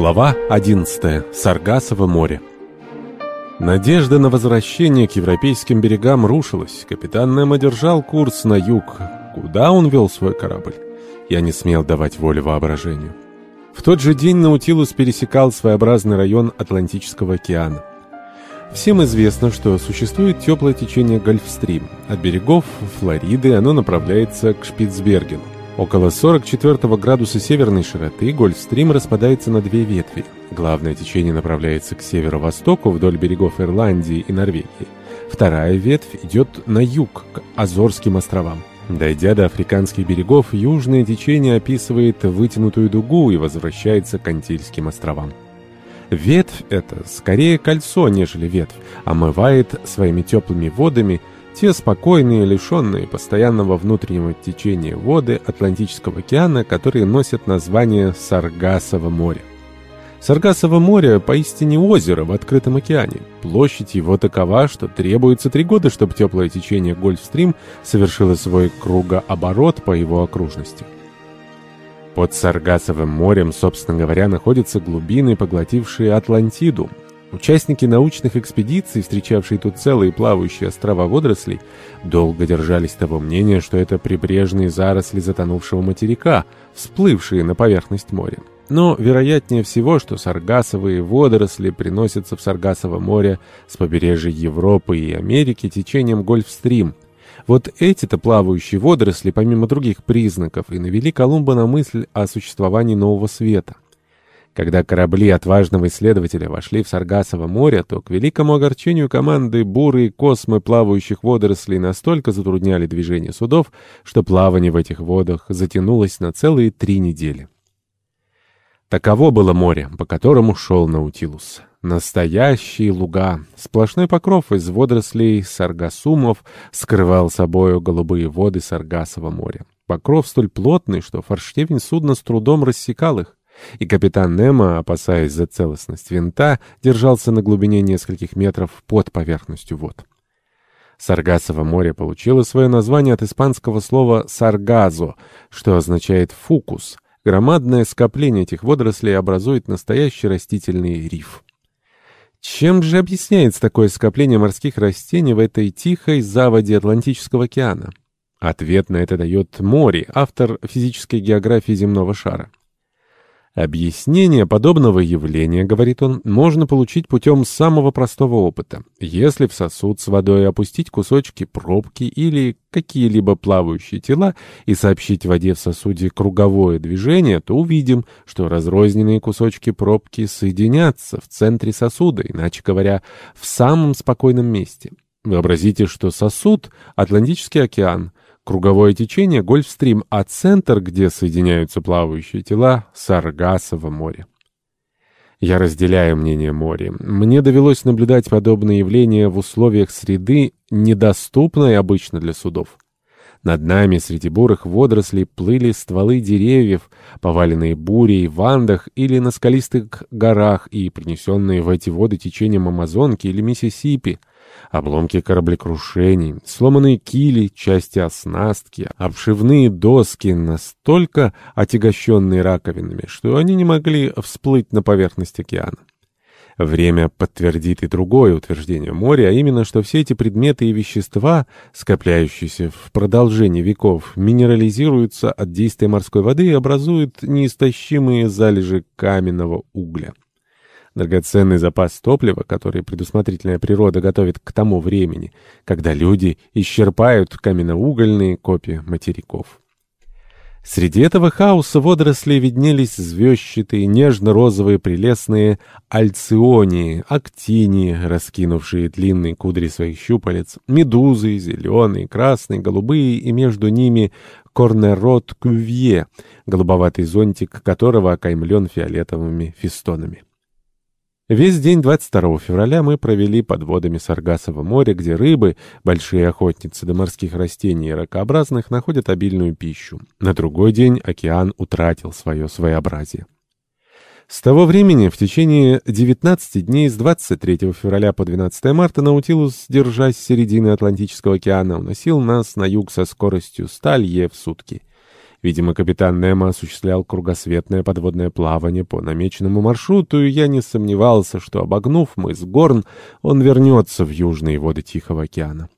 Глава 11. Саргасово море. Надежда на возвращение к европейским берегам рушилась. Капитан Немо держал курс на юг. Куда он вел свой корабль? Я не смел давать волю воображению. В тот же день Наутилус пересекал своеобразный район Атлантического океана. Всем известно, что существует теплое течение Гольфстрим. От берегов Флориды оно направляется к Шпицбергену. Около 44 градуса северной широты Гольфстрим распадается на две ветви. Главное течение направляется к северо-востоку вдоль берегов Ирландии и Норвегии. Вторая ветвь идет на юг, к Азорским островам. Дойдя до африканских берегов, южное течение описывает вытянутую дугу и возвращается к Антильским островам. Ветвь эта скорее кольцо, нежели ветвь, омывает своими теплыми водами те спокойные, лишенные постоянного внутреннего течения воды Атлантического океана, которые носят название Саргасово море. Саргасово море поистине озеро в открытом океане. Площадь его такова, что требуется три года, чтобы теплое течение Гольфстрим совершило свой кругооборот по его окружности. Под Саргасовым морем, собственно говоря, находятся глубины, поглотившие Атлантиду. Участники научных экспедиций, встречавшие тут целые плавающие острова водорослей, долго держались того мнения, что это прибрежные заросли затонувшего материка, всплывшие на поверхность моря. Но вероятнее всего, что саргасовые водоросли приносятся в Саргасово море с побережья Европы и Америки течением Гольфстрим – вот эти-то плавающие водоросли, помимо других признаков, и навели Колумба на мысль о существовании нового света. Когда корабли отважного исследователя вошли в Саргасово море, то к великому огорчению команды буры и космы плавающих водорослей настолько затрудняли движение судов, что плавание в этих водах затянулось на целые три недели. Таково было море, по которому шел Наутилус. Настоящие луга. Сплошной покров из водорослей саргасумов скрывал собою голубые воды Саргасова моря. Покров столь плотный, что форштевень судна с трудом рассекал их. И капитан Немо, опасаясь за целостность винта, держался на глубине нескольких метров под поверхностью вод. Саргасово море получило свое название от испанского слова «саргазо», что означает «фукус». Громадное скопление этих водорослей образует настоящий растительный риф. Чем же объясняется такое скопление морских растений в этой тихой заводе Атлантического океана? Ответ на это дает Мори, автор физической географии земного шара. Объяснение подобного явления, говорит он, можно получить путем самого простого опыта. Если в сосуд с водой опустить кусочки пробки или какие-либо плавающие тела и сообщить воде в сосуде круговое движение, то увидим, что разрозненные кусочки пробки соединятся в центре сосуда, иначе говоря, в самом спокойном месте. Вообразите, что сосуд — Атлантический океан — Круговое течение — Гольфстрим, а центр, где соединяются плавающие тела — Саргасово море. Я разделяю мнение моря. Мне довелось наблюдать подобные явления в условиях среды, недоступной обычно для судов. Над нами среди бурых водорослей плыли стволы деревьев, поваленные бурей в Андах или на скалистых горах и принесенные в эти воды течением Амазонки или Миссисипи — обломки кораблекрушений, сломанные кили, части оснастки, обшивные доски, настолько отягощенные раковинами, что они не могли всплыть на поверхность океана. Время подтвердит и другое утверждение моря, а именно, что все эти предметы и вещества, скопляющиеся в продолжении веков, минерализируются от действия морской воды и образуют неистощимые залежи каменного угля. Драгоценный запас топлива, который предусмотрительная природа готовит к тому времени, когда люди исчерпают каменноугольные копии материков. Среди этого хаоса водоросли виднелись звездчатые, нежно-розовые, прелестные альционии, актинии, раскинувшие длинные кудри своих щупалец, медузы, зеленые, красные, голубые, и между ними корнерот кювье, голубоватый зонтик которого окаймлен фиолетовыми фистонами. Весь день 22 февраля мы провели под водами Саргасова моря, где рыбы, большие охотницы до морских растений и ракообразных, находят обильную пищу. На другой день океан утратил свое своеобразие. С того времени, в течение 19 дней с 23 февраля по 12 марта, Наутилус, держась середины Атлантического океана, уносил нас на юг со скоростью 100 лье в сутки. Видимо, капитан Немо осуществлял кругосветное подводное плавание по намеченному маршруту, и я не сомневался, что, обогнув мыс Горн, он вернется в южные воды Тихого океана.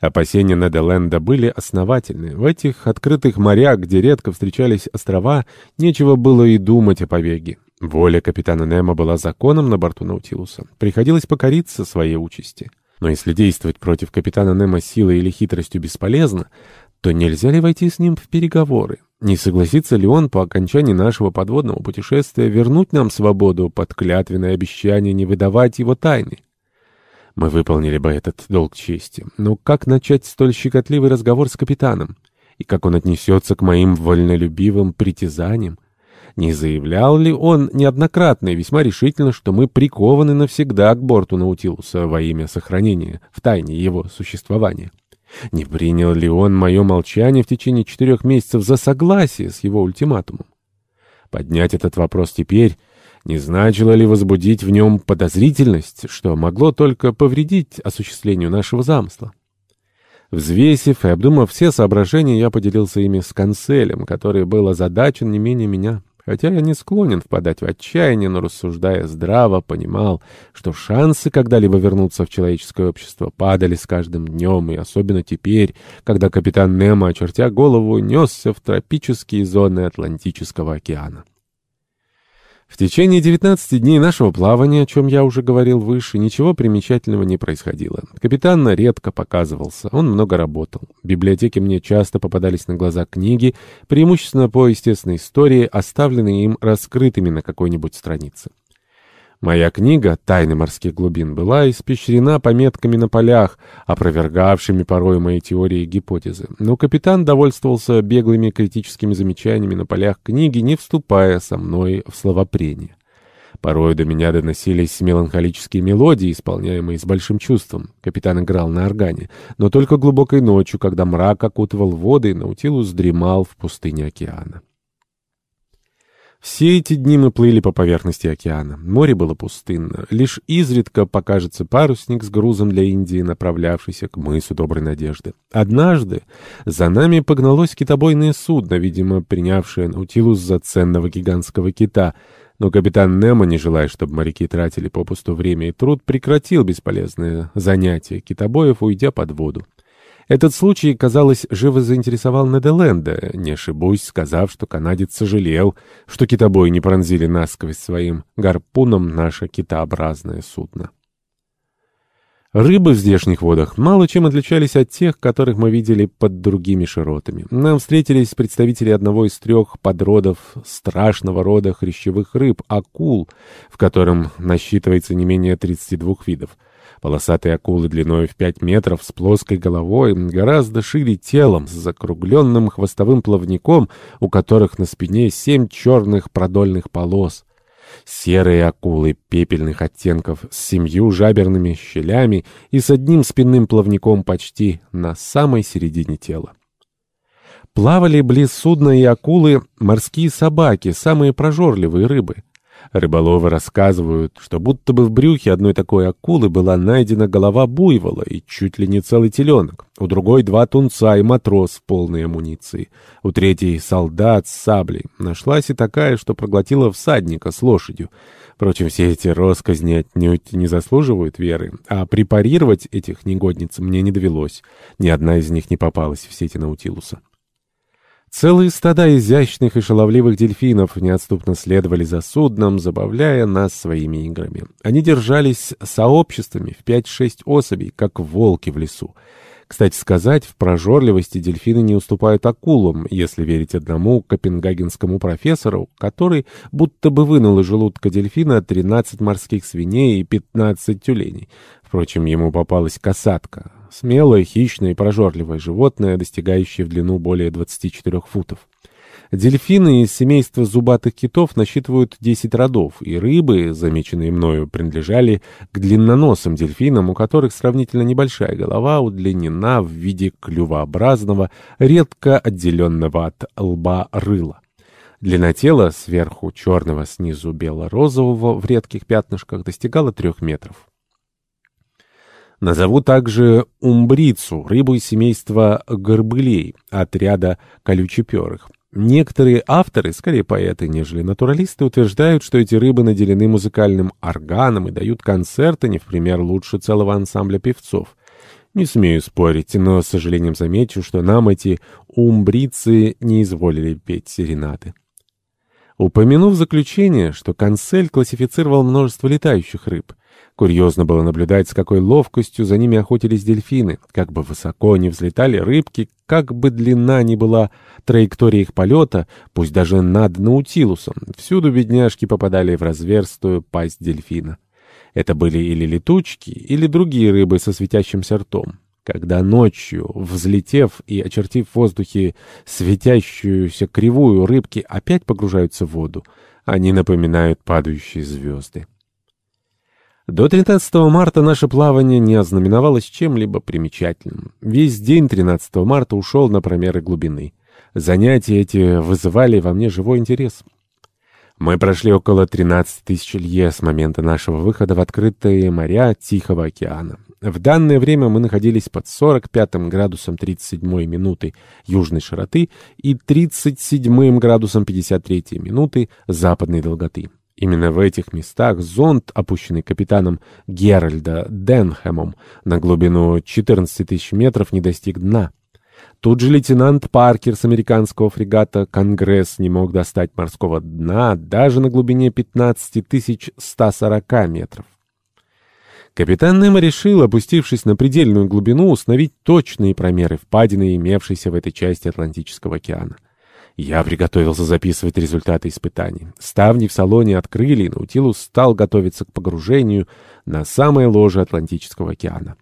Опасения Неделенда были основательны. В этих открытых морях, где редко встречались острова, нечего было и думать о побеге. Воля капитана Немо была законом на борту Наутилуса. Приходилось покориться своей участи. Но если действовать против капитана Немо силой или хитростью бесполезно, то нельзя ли войти с ним в переговоры? Не согласится ли он по окончании нашего подводного путешествия вернуть нам свободу под клятвенное обещание не выдавать его тайны? Мы выполнили бы этот долг чести. Но как начать столь щекотливый разговор с капитаном? И как он отнесется к моим вольнолюбивым притязаниям? Не заявлял ли он неоднократно и весьма решительно, что мы прикованы навсегда к борту Наутилуса во имя сохранения в тайне его существования? Не принял ли он мое молчание в течение четырех месяцев за согласие с его ультиматумом? Поднять этот вопрос теперь не значило ли возбудить в нем подозрительность, что могло только повредить осуществлению нашего замысла? Взвесив и обдумав все соображения, я поделился ими с канцелем, который был озадачен не менее меня. Хотя я не склонен впадать в отчаяние, но, рассуждая здраво, понимал, что шансы когда-либо вернуться в человеческое общество падали с каждым днем, и особенно теперь, когда капитан Немо, очертя голову, несся в тропические зоны Атлантического океана. В течение 19 дней нашего плавания, о чем я уже говорил выше, ничего примечательного не происходило. Капитан редко показывался, он много работал. В библиотеке мне часто попадались на глаза книги, преимущественно по естественной истории, оставленные им раскрытыми на какой-нибудь странице. Моя книга «Тайны морских глубин» была испещрена пометками на полях, опровергавшими порой мои теории и гипотезы. Но капитан довольствовался беглыми критическими замечаниями на полях книги, не вступая со мной в словопрение. Порой до меня доносились меланхолические мелодии, исполняемые с большим чувством. Капитан играл на органе, но только глубокой ночью, когда мрак окутывал воды, Наутилус дремал в пустыне океана. Все эти дни мы плыли по поверхности океана. Море было пустынно. Лишь изредка покажется парусник с грузом для Индии, направлявшийся к мысу Доброй Надежды. Однажды за нами погналось китобойное судно, видимо, принявшее Наутилус за ценного гигантского кита. Но капитан Немо, не желая, чтобы моряки тратили попусту время и труд, прекратил бесполезное занятие китобоев, уйдя под воду. Этот случай, казалось, живо заинтересовал Неделенда, не ошибусь, сказав, что канадец сожалел, что китобои не пронзили насквозь своим гарпуном наше китообразное судно. Рыбы в здешних водах мало чем отличались от тех, которых мы видели под другими широтами. Нам встретились представители одного из трех подродов страшного рода хрящевых рыб — акул, в котором насчитывается не менее 32 видов. Полосатые акулы длиной в 5 метров с плоской головой, гораздо шире телом, с закругленным хвостовым плавником, у которых на спине семь черных продольных полос. Серые акулы пепельных оттенков с семью жаберными щелями и с одним спинным плавником почти на самой середине тела. Плавали близ судна и акулы морские собаки, самые прожорливые рыбы. Рыболовы рассказывают, что будто бы в брюхе одной такой акулы была найдена голова буйвола и чуть ли не целый теленок. У другой два тунца и матрос в полной амуниции. У третьей солдат с саблей. Нашлась и такая, что проглотила всадника с лошадью. Впрочем, все эти росказни отнюдь не заслуживают веры, а препарировать этих негодниц мне не довелось. Ни одна из них не попалась в сети Наутилуса. Целые стада изящных и шаловливых дельфинов неотступно следовали за судном, забавляя нас своими играми. Они держались сообществами в 5-6 особей, как волки в лесу. Кстати сказать, в прожорливости дельфины не уступают акулам, если верить одному копенгагенскому профессору, который будто бы вынул из желудка дельфина 13 морских свиней и 15 тюленей. Впрочем, ему попалась касатка. Смелое, хищное и прожорливое животное, достигающее в длину более 24 футов. Дельфины из семейства зубатых китов насчитывают 10 родов, и рыбы, замеченные мною, принадлежали к длинноносым дельфинам, у которых сравнительно небольшая голова удлинена в виде клювообразного, редко отделенного от лба рыла. Длина тела сверху черного, снизу бело-розового в редких пятнышках достигала трех метров. Назову также умбрицу, рыбу из семейства горбылей, отряда колючеперых. Некоторые авторы, скорее поэты, нежели натуралисты, утверждают, что эти рыбы наделены музыкальным органом и дают концерты, не в пример лучше целого ансамбля певцов. Не смею спорить, но с сожалением замечу, что нам эти умбрицы не изволили петь серенады. Упомянув заключение, что Канцель классифицировал множество летающих рыб, Курьезно было наблюдать, с какой ловкостью за ними охотились дельфины, как бы высоко ни взлетали рыбки, как бы длинна ни была траектория их полета, пусть даже над Наутилусом, всюду бедняжки попадали в разверстую пасть дельфина. Это были или летучки, или другие рыбы со светящимся ртом. Когда ночью, взлетев и очертив в воздухе светящуюся кривую, рыбки опять погружаются в воду, они напоминают падающие звезды. До 13 марта наше плавание не ознаменовалось чем-либо примечательным. Весь день 13 марта ушел на промеры глубины. Занятия эти вызывали во мне живой интерес. Мы прошли около 13 тысяч лье с момента нашего выхода в открытые моря Тихого океана. В данное время мы находились под 45 градусом 37 минуты южной широты и 37 градусом 53 минуты западной долготы. Именно в этих местах зонд, опущенный капитаном Геральда Денхэмом на глубину 14 тысяч метров, не достиг дна. Тут же лейтенант Паркер с американского фрегата «Конгресс» не мог достать морского дна даже на глубине 15 140 метров. Капитан Немо решил, опустившись на предельную глубину, установить точные промеры впадины, имевшейся в этой части Атлантического океана. Я приготовился записывать результаты испытаний. Ставни в салоне открыли, и Наутилус стал готовиться к погружению на самое ложе Атлантического океана.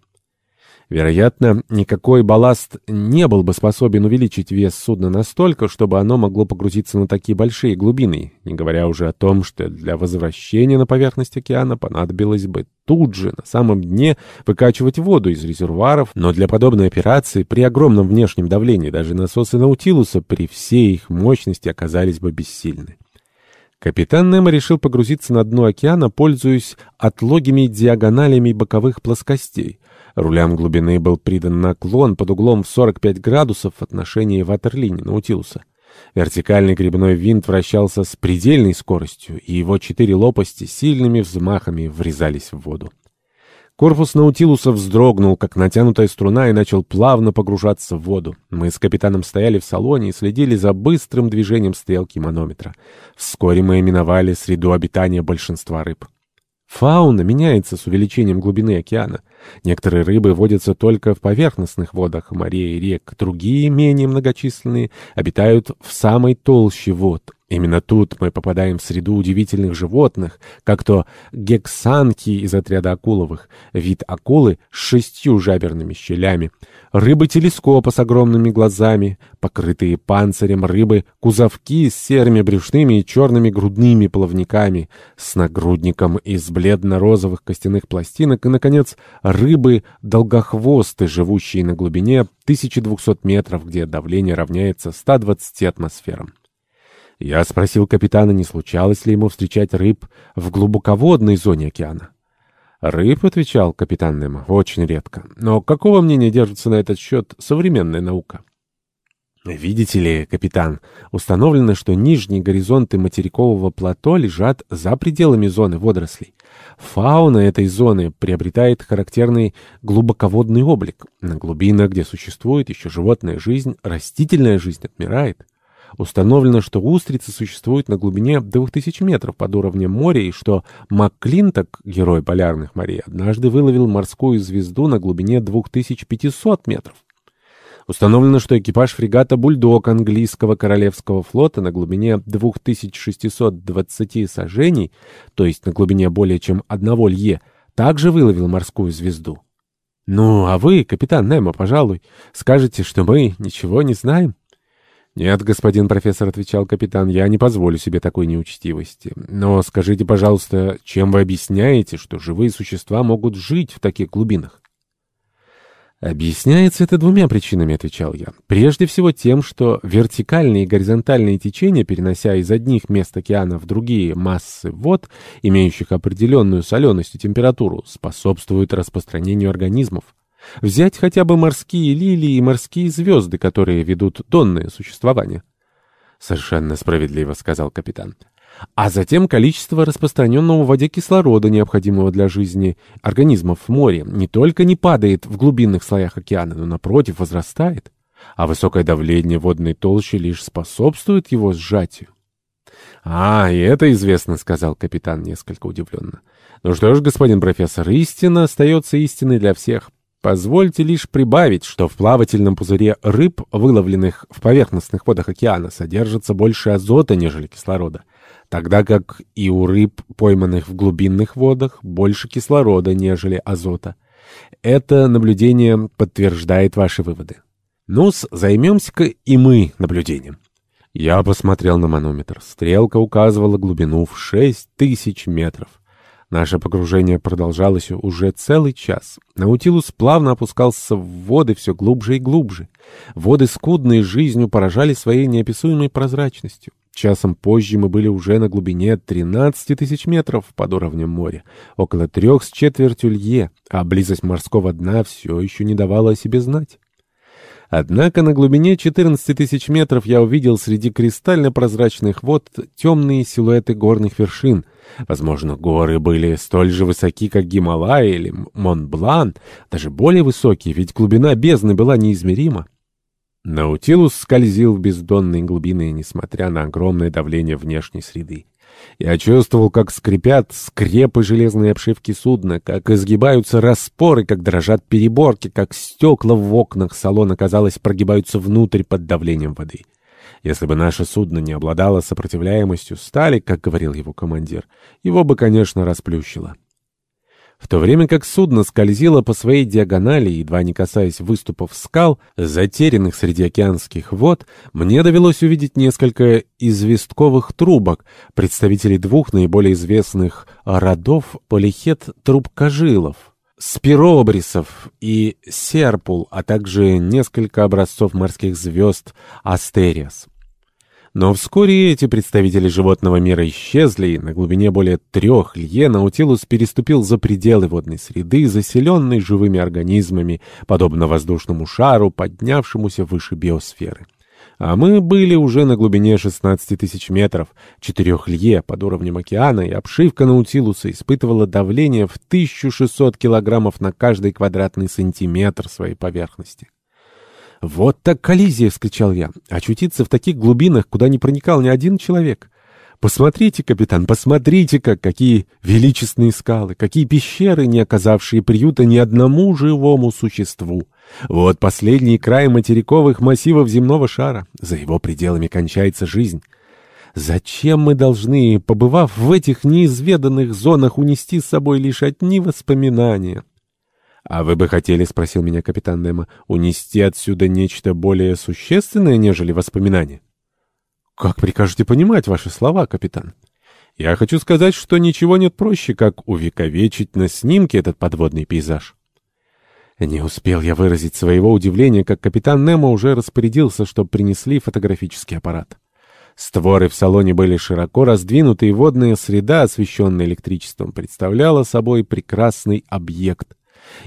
Вероятно, никакой балласт не был бы способен увеличить вес судна настолько, чтобы оно могло погрузиться на такие большие глубины, не говоря уже о том, что для возвращения на поверхность океана понадобилось бы тут же, на самом дне, выкачивать воду из резервуаров, но для подобной операции при огромном внешнем давлении даже насосы Наутилуса при всей их мощности оказались бы бессильны. Капитан Немо решил погрузиться на дно океана, пользуясь отлогими диагоналями боковых плоскостей — Рулям глубины был придан наклон под углом в 45 градусов в отношении ватерлинии Наутилуса. Вертикальный грибной винт вращался с предельной скоростью, и его четыре лопасти сильными взмахами врезались в воду. Корпус Наутилуса вздрогнул, как натянутая струна, и начал плавно погружаться в воду. Мы с капитаном стояли в салоне и следили за быстрым движением стрелки манометра. Вскоре мы именовали среду обитания большинства рыб. Фауна меняется с увеличением глубины океана. Некоторые рыбы водятся только в поверхностных водах морей и рек, другие, менее многочисленные, обитают в самой толще вод. Именно тут мы попадаем в среду удивительных животных, как то гексанки из отряда акуловых, вид акулы с шестью жаберными щелями, рыбы-телескопа с огромными глазами, покрытые панцирем рыбы, кузовки с серыми брюшными и черными грудными плавниками, с нагрудником из бледно-розовых костяных пластинок и, наконец, рыбы-долгохвосты, живущие на глубине 1200 метров, где давление равняется 120 атмосферам. Я спросил капитана, не случалось ли ему встречать рыб в глубоководной зоне океана. «Рыб», — отвечал капитан Немо, — «очень редко. Но какого мнения держится на этот счет современная наука?» Видите ли, капитан, установлено, что нижние горизонты материкового плато лежат за пределами зоны водорослей. Фауна этой зоны приобретает характерный глубоководный облик. На глубинах, где существует еще животная жизнь, растительная жизнь отмирает. Установлено, что устрицы существуют на глубине 2000 метров под уровнем моря и что МакКлинток, герой полярных морей, однажды выловил морскую звезду на глубине 2500 метров. Установлено, что экипаж фрегата «Бульдог» английского королевского флота на глубине 2620 сажений, то есть на глубине более чем одного лье, также выловил морскую звезду. Ну, а вы, капитан Немо, пожалуй, скажете, что мы ничего не знаем? «Нет, господин профессор», — отвечал капитан, — «я не позволю себе такой неучтивости. Но скажите, пожалуйста, чем вы объясняете, что живые существа могут жить в таких глубинах?» Объясняется это двумя причинами, отвечал я. Прежде всего тем, что вертикальные и горизонтальные течения, перенося из одних мест океана в другие массы вод, имеющих определенную соленость и температуру, способствуют распространению организмов. Взять хотя бы морские лилии и морские звезды, которые ведут донное существование. «Совершенно справедливо», — сказал капитан а затем количество распространенного в воде кислорода, необходимого для жизни организмов в море, не только не падает в глубинных слоях океана, но, напротив, возрастает, а высокое давление водной толщи лишь способствует его сжатию. «А, и это известно», — сказал капитан несколько удивленно. «Ну что ж, господин профессор, истина остается истиной для всех. Позвольте лишь прибавить, что в плавательном пузыре рыб, выловленных в поверхностных водах океана, содержится больше азота, нежели кислорода тогда как и у рыб, пойманных в глубинных водах, больше кислорода, нежели азота. Это наблюдение подтверждает ваши выводы. ну займемся-ка и мы наблюдением. Я посмотрел на манометр. Стрелка указывала глубину в шесть тысяч метров. Наше погружение продолжалось уже целый час. Наутилус плавно опускался в воды все глубже и глубже. Воды, скудные жизнью, поражали своей неописуемой прозрачностью. Часом позже мы были уже на глубине 13 тысяч метров под уровнем моря, около трех с четвертью лье, а близость морского дна все еще не давала о себе знать. Однако на глубине 14 тысяч метров я увидел среди кристально-прозрачных вод темные силуэты горных вершин. Возможно, горы были столь же высоки, как Гималай или Монблан, даже более высокие, ведь глубина бездны была неизмерима. Наутилус скользил в бездонные глубины, несмотря на огромное давление внешней среды. Я чувствовал, как скрипят скрепы железной обшивки судна, как изгибаются распоры, как дрожат переборки, как стекла в окнах салона, казалось, прогибаются внутрь под давлением воды. Если бы наше судно не обладало сопротивляемостью стали, как говорил его командир, его бы, конечно, расплющило. В то время как судно скользило по своей диагонали, едва не касаясь выступов скал, затерянных среди океанских вод, мне довелось увидеть несколько известковых трубок, представителей двух наиболее известных родов полихет-трубкожилов спиробрисов и серпул, а также несколько образцов морских звезд астериас. Но вскоре эти представители животного мира исчезли, и на глубине более трех лье Наутилус переступил за пределы водной среды, заселенной живыми организмами, подобно воздушному шару, поднявшемуся выше биосферы. А мы были уже на глубине 16 тысяч метров, четырех лье под уровнем океана, и обшивка Наутилуса испытывала давление в 1600 килограммов на каждый квадратный сантиметр своей поверхности. «Вот так коллизия!» — вскричал я. «Очутиться в таких глубинах, куда не проникал ни один человек!» «Посмотрите, капитан, посмотрите-ка, какие величественные скалы, какие пещеры, не оказавшие приюта ни одному живому существу! Вот последний край материковых массивов земного шара. За его пределами кончается жизнь. Зачем мы должны, побывав в этих неизведанных зонах, унести с собой лишь одни воспоминания?» «А вы бы хотели, — спросил меня капитан Немо, — унести отсюда нечто более существенное, нежели воспоминания?» «Как прикажете понимать ваши слова, капитан?» «Я хочу сказать, что ничего нет проще, как увековечить на снимке этот подводный пейзаж». Не успел я выразить своего удивления, как капитан Немо уже распорядился, чтобы принесли фотографический аппарат. Створы в салоне были широко раздвинуты, и водная среда, освещенная электричеством, представляла собой прекрасный объект.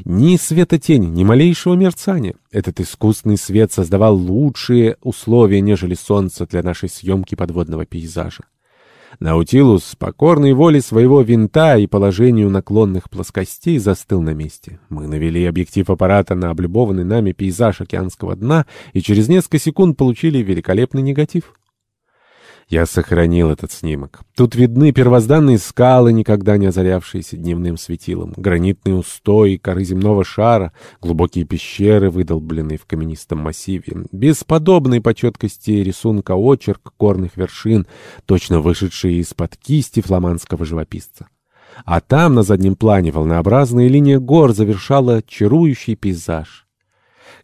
Ни света тени, ни малейшего мерцания. Этот искусственный свет создавал лучшие условия, нежели солнце для нашей съемки подводного пейзажа. Наутилус, покорной воле своего винта и положению наклонных плоскостей, застыл на месте. Мы навели объектив аппарата на облюбованный нами пейзаж океанского дна и через несколько секунд получили великолепный негатив. Я сохранил этот снимок. Тут видны первозданные скалы, никогда не озарявшиеся дневным светилом, гранитные устои, коры земного шара, глубокие пещеры, выдолбленные в каменистом массиве, бесподобный по четкости рисунка очерк горных вершин, точно вышедшие из-под кисти фламандского живописца. А там, на заднем плане, волнообразная линия гор завершала чарующий пейзаж.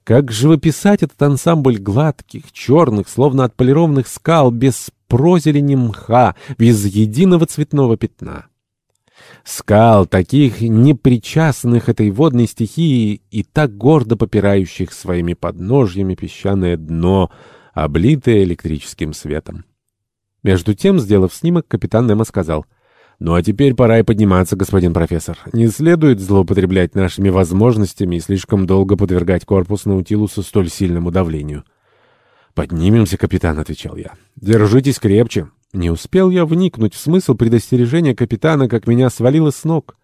Как живописать этот ансамбль гладких, черных, словно отполированных скал, без прозелени мха, без единого цветного пятна? скал, таких непричастных этой водной стихии и так гордо попирающих своими подножьями песчаное дно, облитое электрическим светом. Между тем, сделав снимок, капитан Немо сказал, «Ну а теперь пора и подниматься, господин профессор. Не следует злоупотреблять нашими возможностями и слишком долго подвергать корпус Наутилуса столь сильному давлению». «Поднимемся, капитан», — отвечал я. «Держитесь крепче». Не успел я вникнуть в смысл предостережения капитана, как меня свалило с ног.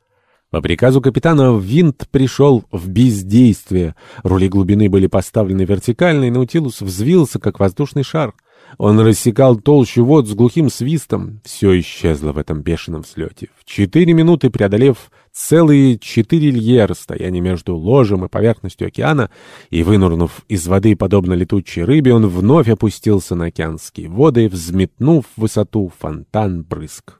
По приказу капитана винт пришел в бездействие. Рули глубины были поставлены вертикально, и Наутилус взвился, как воздушный шар. Он рассекал толщу вод с глухим свистом. Все исчезло в этом бешеном взлете. В четыре минуты преодолев целые четыре лье расстояние между ложем и поверхностью океана, и вынурнув из воды, подобно летучей рыбе, он вновь опустился на океанские воды, взметнув в высоту фонтан брызг.